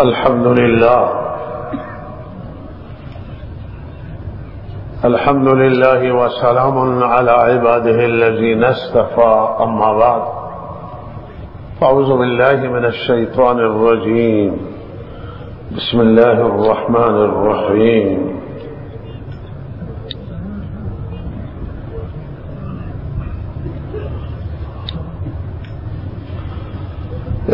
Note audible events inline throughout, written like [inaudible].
الحمد لله. الحمد لله وسلام على عباده الذين اصطفى. أما بعد أعوذ بالله من الشيطان الرجيم. بسم الله الرحمن الرحيم.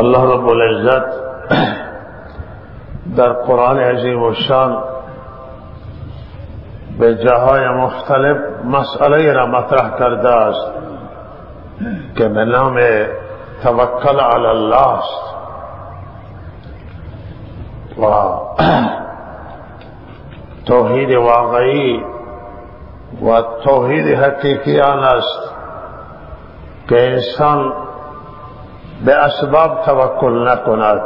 اللہ رب العزت در قرآن عظیم الشان به جاهای مختلف مسئله را مطرح کرده است که به نام توکل علی الله است. و توحید واقعی و توحید حقیقیان است که انسان به اسباب توکل نکند.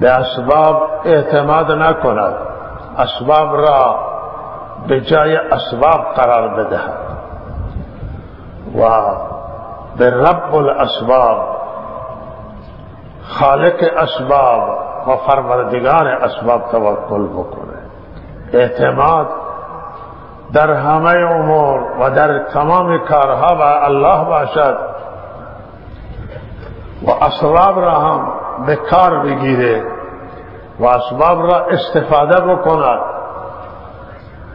به اسباب اعتماد نکند. اسباب را به جای اسباب قرار بدهد. و به رب الاسباب خالق اسباب و فروردگار اسباب توکل بکنه. اعتماد در همه امور و در تمام کارها و الله باشد. و اسباب را هم به بگیره و اسباب را استفاده بکند.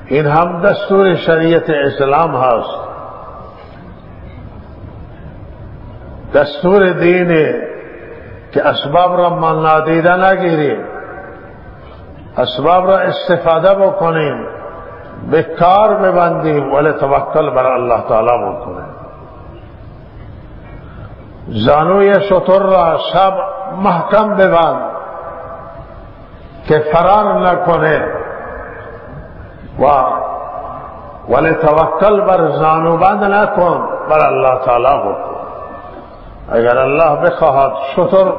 این هم دستور شریعت اسلام هست. دستور دینه که اسباب را من نادیده نگیریم. اسباب را استفاده بکنیم. به کار ببندیم ولی توکل بر الله تعالی بکنیم. زانوی شطر را شب محکم ببند که فرار نکنه. و ولی توکل بر زانو بند نکن، بر الله تعالی بکن اگر الله بخواهد شطر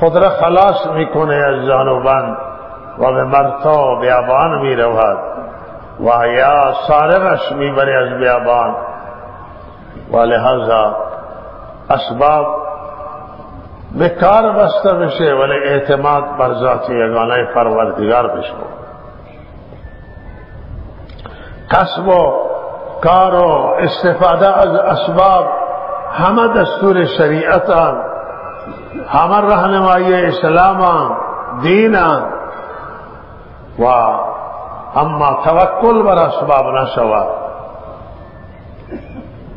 خود را خلاص میکنه از زانو بند و به مرتا بیابان می رود و یا سارغش میبره از بیابان. و لحاظا اسباب به کار بسته بشه ولی اعتماد بر ذات یگانه پروردگار بشه. کسب و کار و استفاده از اسباب همه دستور شریعتان همه رهنمایی اسلام دینان. و اما توکل بر اسباب نشود.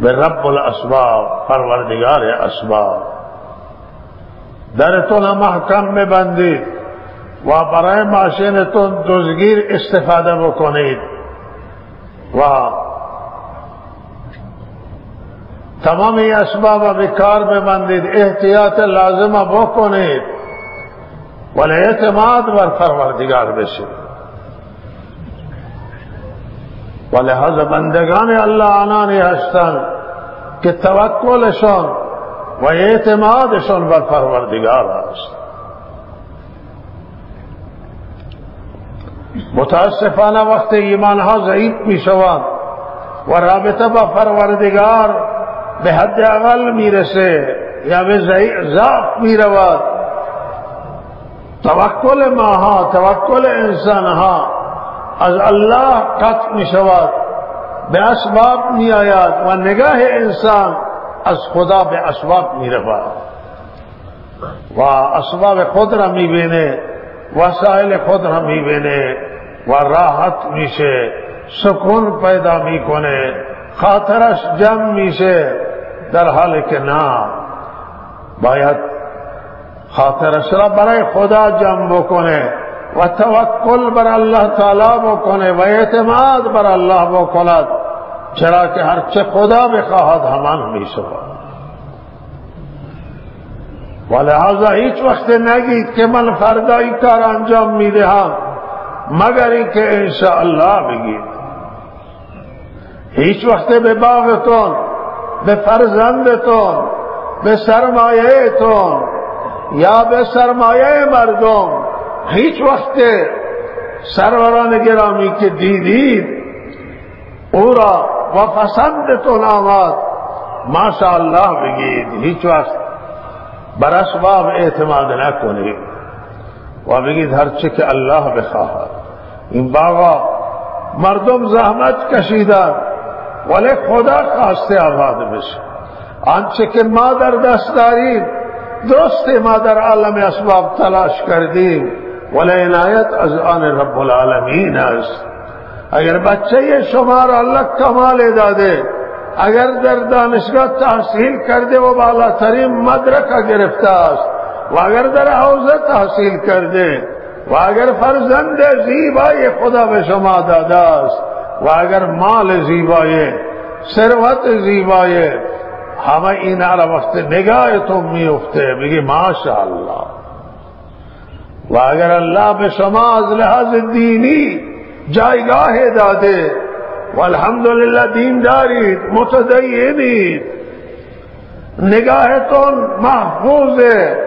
به رب الاسباب پروردگار اسباب. درتون محکم ببندید و برای ماشینتون دزگیر استفاده بکنید. و تمام اسباب به کار ببندید احتیاط لازمه بکنید. ولی اعتماد بر پروردگار بشید. و لحاظ بندگان اللہ آنانی هستند که توکلشان و اعتمادشان بر پروردگار است. متاسفانه وقت ایمانها ضعیف می شوند و رابطه با پروردگار به حد اقل می‌رسه یا به ضعف می رود توکل ماها توکل انسانها از الله قطع می شود. به اسباب می آید و نگاه انسان از خدا به اسباب می رود. و اسباب خود را می بینه وسائل خود را می و راحت میشه، سکون پیدا میکنه خاطرش جمع میشه در حالی که نه. باید خاطرش را برای خدا جمع بکنه. و توکل بر اللہ تعالی بکنے و اعتماد بر اللہ بکند. چرا کہ ہر چه خدا بخواهد همان می شود ولہذا هیچ وقت نگید که من فردا این کار انجام می‌دهم مگر اینکه انشاءالله بگید. هیچ وقت به باغتون به فرزندتون به سرمایهتون یا به سرمایه مردم هیچ وقت سروران گرامی که دیدید او را و پسندتون آمد ماشاءالله بگید هیچ وقت بر اسباب اعتماد نکنید و بگید هر چه که الله بخواهد این باغا مردم زحمت کشیدن، ولی خدا خواسته آباد بشه۔ آنچه که ما در دست داریم درست ما در عالم اسباب تلاش کردیم۔ ولی عنایت از آن رب العالمین است. اگر بچه شما را اللہ کمال داده، اگر در دانشگاه تحصیل کرده و بالاترین مدرک گرفته است، و اگر در حوزه تحصیل کرده، و اگر فرزند زیبای خدا به شما داده است، و اگر مال زیبای، ثروت زیبای، همه این را وقت نگاهتون میفته بگی ماشاء و اگر اللہ به شما لحاظ دینی جایگاه داده والحمدلله دین دارید متدینید نگاهتون محفوظه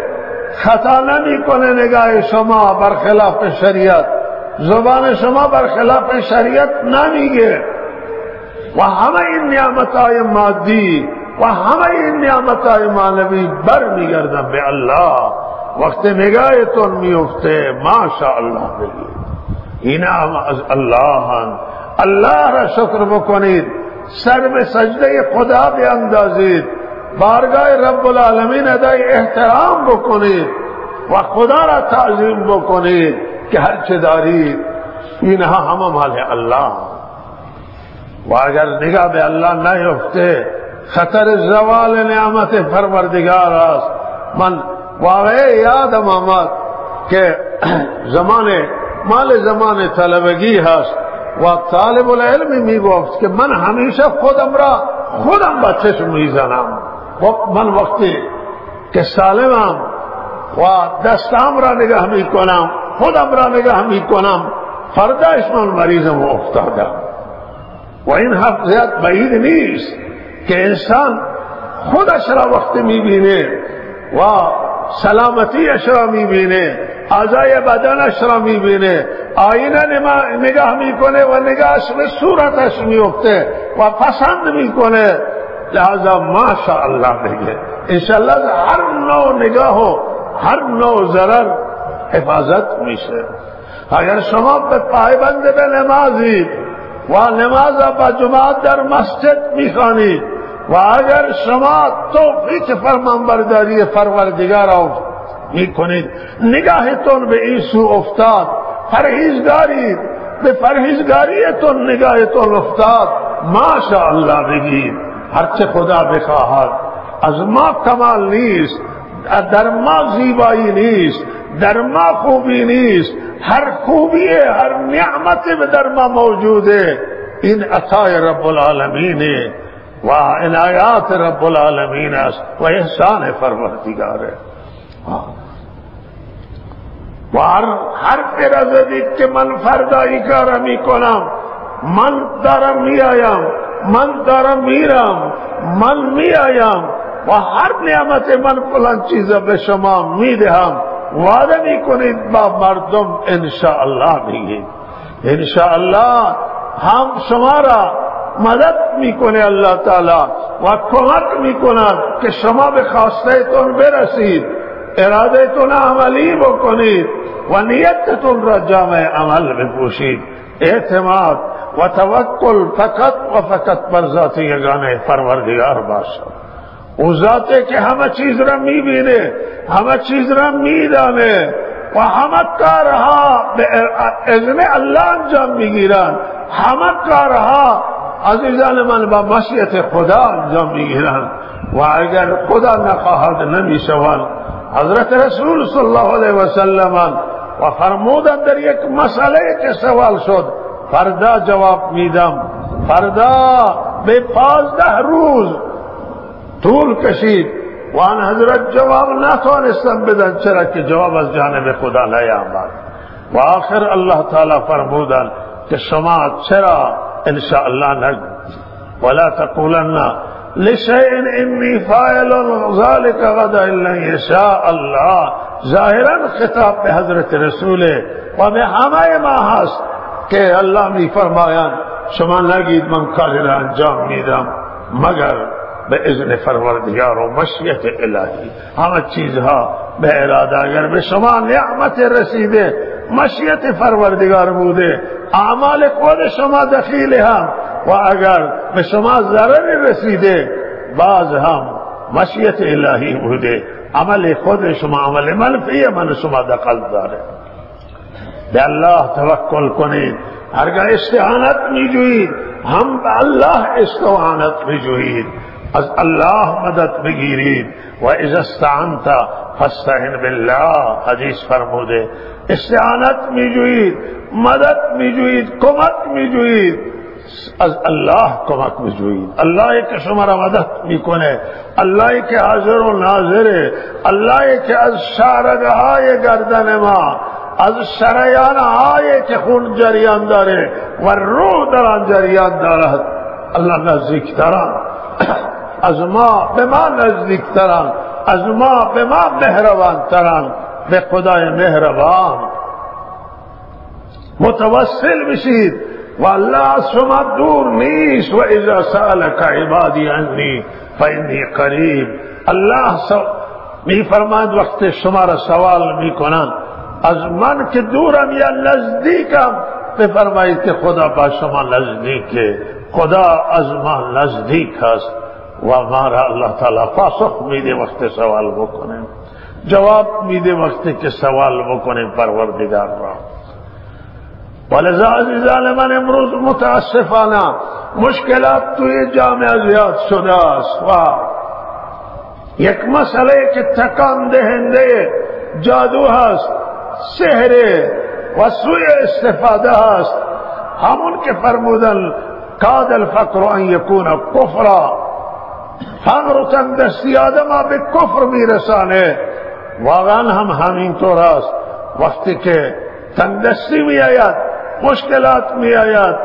خطا نمیکنه نگاه شما برخلاف شریعت، زبان شما برخلاف شریعت نمیگه و همه این نعمت های مادی، و همه این نعمت های معنوی بر میگردن به الله وقت نگاهتون میفته ماشاء الله بگید این از الله الله را شکر بکنید۔ سر به سجده خدا بیاندازید بارگاه رب العالمین ادای احترام بکنید۔ و خدا را تعظیم بکنید کہ ہر چداری اینها همه مال اللہ۔ و اگر نگاہ بے اللہ نہ افتے خطر زوال نعمت پروردگار است۔ من واقع یاد آمد، کہ زمانے، مال زمان طلبگی هست و طالب العلم می گفت که من همیشه خودم را، خودم با چشم میزنم من وقتی که سالمم، و دستم را نگاه می کنم، خودم را نگاه می کنم فرداش من مریضم و افتادم. و این حق زیاد بعید نیست که انسان خودش را وقتی می بینه و سلامتیش را می بینه اعضای بدنش را می آینه نگاه میکنه و نگاهش به صورتش میفته و پسند میکنه. لہذا ماشاء اللہ بگه، انشاءاللہ هر نوع نگاه و هر نوع ضرر حفاظت میشه. اگر شما به پایبند به نمازید و نماز با جماعت در مسجد میخوانید و اگر شما توفیق فرمانبرداری پروردگار می‌کنید نگاهتون به این افتاد. پرهیزگاری به پرهیزگاریتون نگاهتون افتاد. ماشاء الله بگید هرچه خدا بخواهد. از ما کمال نیست در ما زیبایی نیست در ما خوبی نیست. هر خوبی هر نعمت در ما موجوده. این عطای رب العالمین و عنایات رب العالمین است و احسان پروردگار و هر پر دید که من فردا ای کار می من دارم می آیم، من دارم میرم من می آیم۔ و هر نعمت من فلان چیز به شما می دهم۔ وعده می کنید با مردم انشاءالله بگید۔ انشاءالله هم شما را مدد می‌کنه الله تعالی و کمک می‌کند که شما به خواستهتون برسید ارادتون عملی بکنید و نیتتون را جامع عمل بپوشید. اعتماد و توکل فقط و فقط بر ذات یگانه پروردگار باشد او ذاته که همه چیز را می‌بینه همه چیز را میدانه و همه کارها به اذن الله انجام می‌گیرن. همه کارها عزیزان من با مشیت خدا انجام می‌گیرن و اگر خدا نخواهد نمی‌شوند حضرت رسول صلی اللہ علیہ وسلم و فرمودن در یک مسئله که سوال شد فردا جواب میدم. فردا به پازده روز طول کشید وان حضرت جواب تو بدن چرا کہ جواب از جانب خدا آباد و آخر اللہ تعالی فرمودن کہ شما چرا انشاءاللہ نگ. ولا تقولن لشيء اني فاعل ذلك غدا الا يشاء الله ظاہرا خطاب پہ حضرت رسول و میں ہمارے ماہس کہ اللہ نے فرمایا شما نگید من کار انجام میدم، مگر بے اذن فروردگار و مشیت الہی ہم چیز ہا بے ارادہ اگر بے شما نعمت رسیدے مشیت فروردگار بودے اعمال خود شما دخیل ہم و اگر بے شما ضرر رسیدے بعض ہم مشیت الہی بودے عمل خود شما، عمل منفی من شما دخل دارے بے اللہ توکل کنید. ہرگاہ استعانت می جوید ہم اللہ استعانت می جوید از اللہ مدد بگیرید و از استعنتا فستعن باللہ. حدیث فرمودے استعانت می جوید مدد می جوید کمک می جوید از اللہ کمک می جوید اللہ کے شمارا مدد می کنے اللہ کے حاضر و ناظر اللہ کے از شارگاہ گردن ما، از شریان آئے کہ خون جریان دارے و روح دران جریان دارد. اللہ نزدیک تران از ما به ما نزدیک تران از ما به ما مهربان تران به خدای مهربان. متوسل بشید. و اللہ از شما دور نیست. و اذا سالک عبادی عنی فانی قریب. اللہ می فرماد وقت شما را سوال می کنند از من که دورم یا نزدیکم؟ بفرمایید که خدا با شما نزدیکه. خدا از ما نزدیک است. و ہمارا اللہ تعالیٰ پاسخ میدے وقت سوال بکنے، جواب میدے وقت کے سوال بکنے، پروردگار را. ولذا عزیزان امروز متاسفانہ مشکلات تو یہ جامعہ زیاد شدہ است. یک مسئلے کے تکان دہندے جادو هست سحر و سوء استفاده است. همون که فرمودن کاد الفقر ان یکون کفرا فقر و تندستی آدم به کفر میرسانه. واقعا هم همین طور است. وقتی که تندستی می آید مشکلات می آید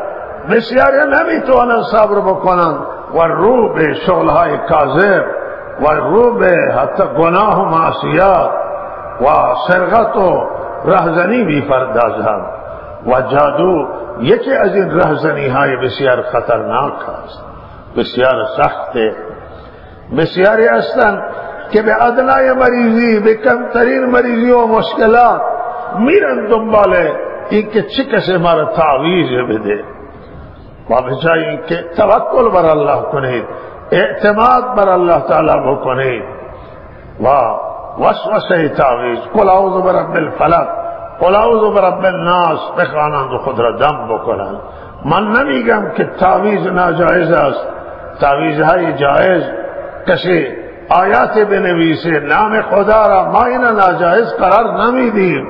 بسیاری نمی‌توانند صبر بکنند و رو به شغلهای کاذب و رو به حتی گناه و معصیات و سرقت و رهزنی می‌پردازند. و جادو یکی از این رهزنی های بسیار خطرناک است. بسیار سخت بسیاری هستند که به ادنای مریضی، به کمترین مریضی و مشکلات میرن دنبال این که چی کسی مارا تعویز بده. و بجای این که توکل بر الله کنید، اعتماد بر الله تعالی بکنید. و وسوسه تعویز قل اعوذ برب الفلق. قل اعوذ برب الناس. بخوانند و خود را دم بکنند. من نمیگم که تعویز ناجائز است. تعویز های جائز کسی آیات بنویسه نام خدا را ما این ناجائز قرار نمیدیم.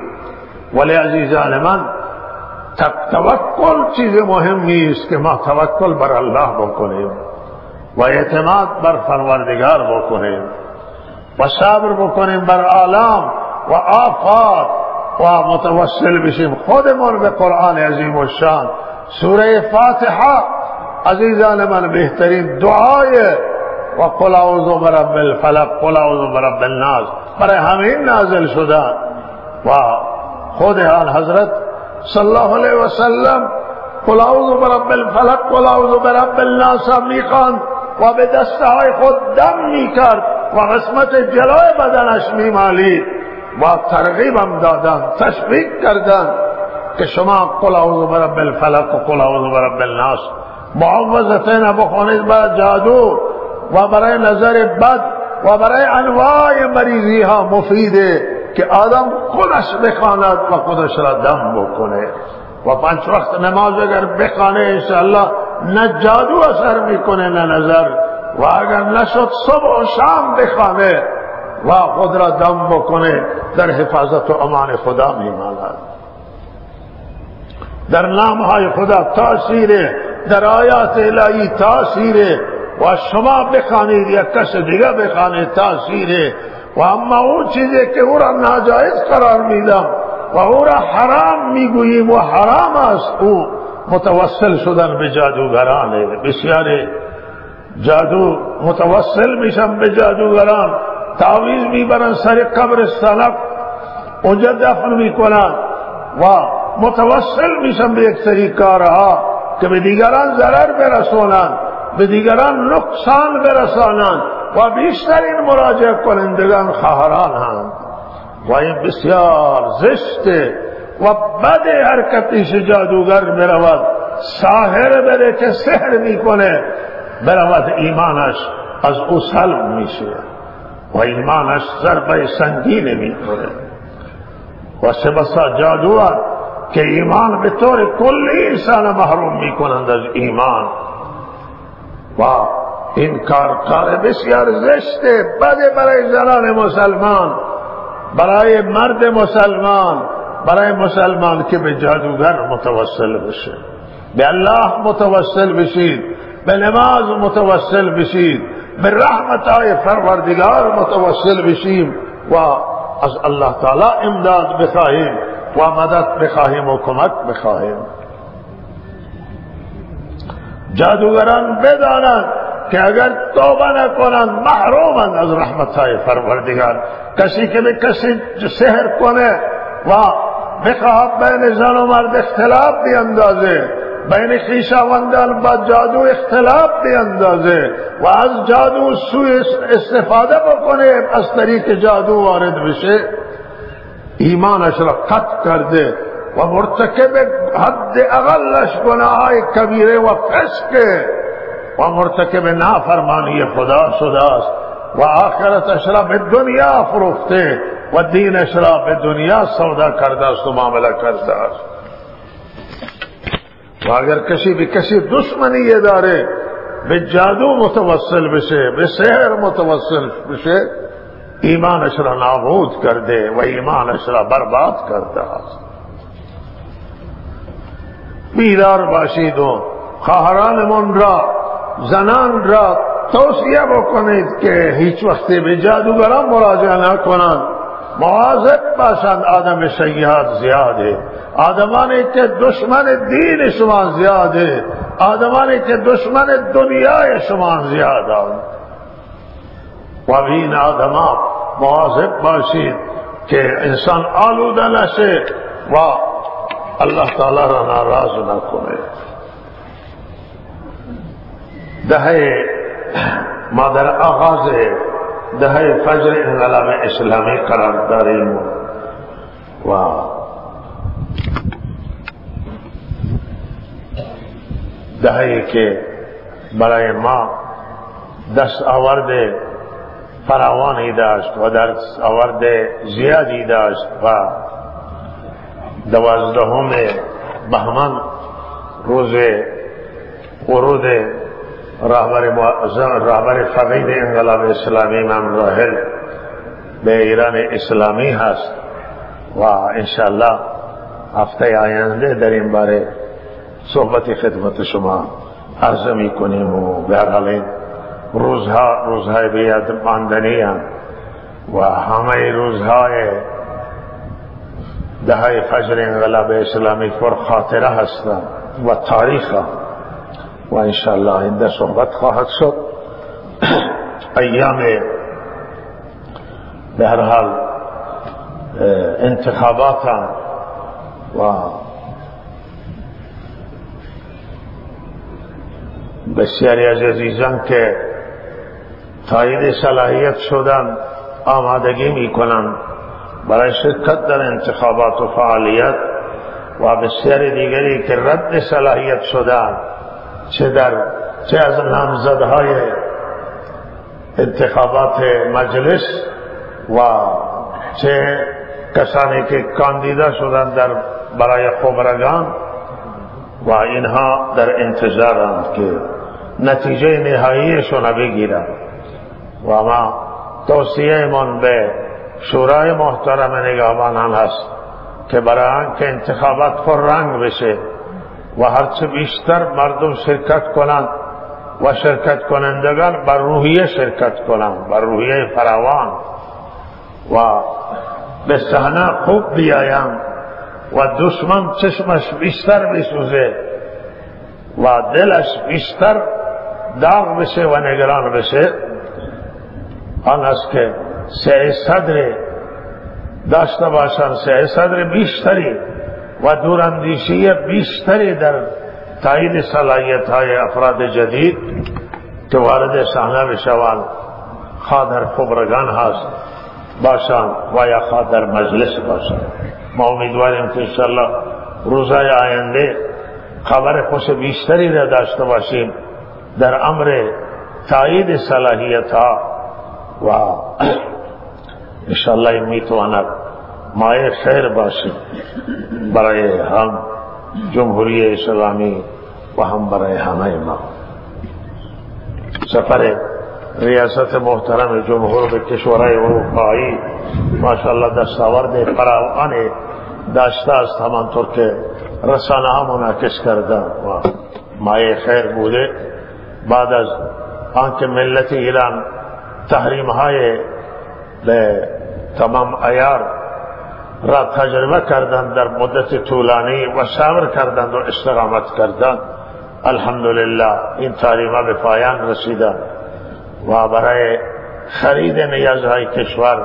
ولی عزیزان من توکل چیز مهمی است که ما توکل بر الله بکنیم و اعتماد بر پروردگار بکنیم و صبر بکنیم بر آلام و آفات و متوسل بشیم. خودمون به قرآن عظیم و شان سوره فاتحه عزیزان من بهترین دعای و قل اعوذ برب الفلق قل اعوذ برب الناس. برای همین نازل شدن و خود آن حضرت صلی اللہ علیہ وسلم قل اعوذ برب الفلق قل اعوذ برب الناس می‌خواند و به دستهای خود دم می‌کرد و قسمت جلوی بدنش میمالید. و ترغیبم دادن تشویق کردن که شما قل اعوذ برب الفلق و قل اعوذ برب الناس معوضتین بخونید با جادو. و برای نظر بد و برای انواع مریضی ها مفیده که آدم خودش بخواند و خودش را دم بکنه. و پنج وقت نماز اگر بخانه انشاءالله نه جادو اثر می‌کنه نه نظر. و اگر نشد صبح و شام بخوانه و خود را دم بکنه. در حفاظت و امان خدا میماند. در نام های خدا تاثیر در آیات الهی تاثیر و شما بخوانید یا کس دیگه بخوانید تاثیره و اما اون چیزی که او ناجائز قرار میدم و او را حرام میگوییم و حرام است او۔ متوسل شدن به جادوگرانه بسیار جادو متوسل میشن به جادوگران۔ تعویز میبرن سر قبر سلف اونجا دفن میکنن۔ و متوسل میشن به یک سری کارها که به دیگران ضرر برسونن به دیگران نقصان برسانند و بیشترین مراجعه کنندگان خواهران هم و این بسیار زشت و بد حرکتیش جادوگر برود ساهر بره که سحر می‌کنه برود ایمانش از او سلب میشه و ایمانش ضربه سنگین می‌کنه و سه بسا جادوها که ایمان به طور کلی انسان محروم می‌کنند از ایمان. و این کار کار بسیار زشته بده برای زنان مسلمان برای مرد مسلمان برای مسلمان که به جادوگر متوسل بشه. به الله متوسل بشید به نماز متوسل بشید به رحمت های فروردگار متوسل بشیم. و از الله تعالی امداد بخواهیم و مدد بخواهیم و کمک بخواهیم. جادوگران بدانند که اگر توبه نکنند، محرومند از رحمت های فروردگار کسی که به کسی سحر کنه و بخواهد بین زن و مرد اختلاف بیندازه، بین خیشاوندان با جادو اختلاف بیندازه و از جادو سوی استفاده بکنه، از طریق جادو وارد بشه. ایمانش را قط کرده. و مرتکب حد اقلش گناه کبیره و فسقه و مرتکب نافرمانی خدا شده است و آخرتش را دنیا فروخته. و دینش را به دنیا سودا کرده است و معامله و اگر کسی به کسی دشمنی داره به جادو متوسل بشه به سحر متوسل بشه ایمانش را نابود کرده و ایمانش را برباد کرده است بیدار باشید و خواهرانمون را، زنان را توصیه بکنید که هیچ وقتی به جادوگران مراجعه نکنند. مواظب باشند آدم شیاد زیاده. آدمانی که دشمن دین شما زیاده. آدمانی که دشمن دنیای شما زیاده و این آدما مواظب باشید که انسان آلوده نشه و اللہ تعالی را ناراض نہ کنه دهه ما در آغاز دهه فجر انقلاب اسلامی قرار داریم و دهه که برای ما دست آورد فراوانی داشت و دست آورد زیادی داشت۔ و دوازدهم بهمن روز ورود رهبر رهبر فقید انقلاب اسلامی امام راهل به ایران اسلامی هست و انشاءالله هفته آینده در این باره صحبت خدمت شما عرض می کنیم و به حال روزها روزهای بیاد ماندنی ہاں۔ و همه روزهای دههای فجر انقلاب اسلامی پر خاطره هستند و تاریخ و انشاءالله آینده صحبت خواهد شد. [coughs] ایام به هر حال انتخابات و بسیاری از عزیزان که تایید صلاحیت شدن آمادگی می کنند برای شرکت در انتخابات و فعالیت و بسیار دیگری که رد صلاحیت شدن چه در چه از نامزدهای انتخابات مجلس و چه کسانی که کاندیدا شدن در برای خبرگان و اینها در انتظارند که نتیجه نهاییشون بگیرند و ما توصیه من به شورای محترم نگهبانان هست که برای آنکه انتخابات پر رنگ بشه و هرچه بیشتر مردم شرکت کنند و شرکت کنندگان بر روحیه شرکت کنند بر روحیه فراوان و به صحنه خوب بیایند و دشمن چشمش بیشتر بسوزه و دلش بیشتر داغ بشه و نگران بشه. آن است که سه صدر داشته باشند سه صدر بیشتری و دوراندیشی بیشتری در تایید صلاحیت های افراد جدید که وارد صحنه بشوند خواه در خبرگان هست باشند و یا خواه در مجلس باشند ما امیدواریم که انشاءالله روزای آینده خبر خوش بیشتری را داشته باشیم در امر تایید صلاحیت ها و انشاءالله این می‌تواند مایه خیر باشد برای هم جمهوری اسلامی و هم برای همه ما سفر ریاست محترم جمهور به کشورهای اروپایی ماشاءالله دستاورد فراوان داشته است همانطور که رسانه ها منعکس کرده و مایه خیر بوده بعد از آنکه ملت ایران تحریم های به تمام ایار را تجربه کردند در مدت طولانی و صبر کردند و استقامت کردند. الحمدلله این تحریمها به پایان رسیدند و برای خرید نیازهای کشور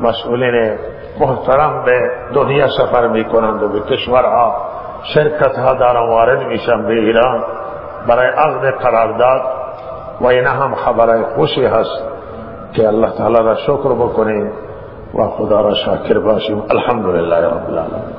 مسئولین محترم به دنیا سفر می کنند و به کشورها شرکت ها دارن وارد میشن به ایران. برای عقد قرارداد و این هم خبرهای خوشی هست کہ اللہ تعالی را شکر بکنیں و خدا را شاکر باشیم. الحمدللہ رب العالمین.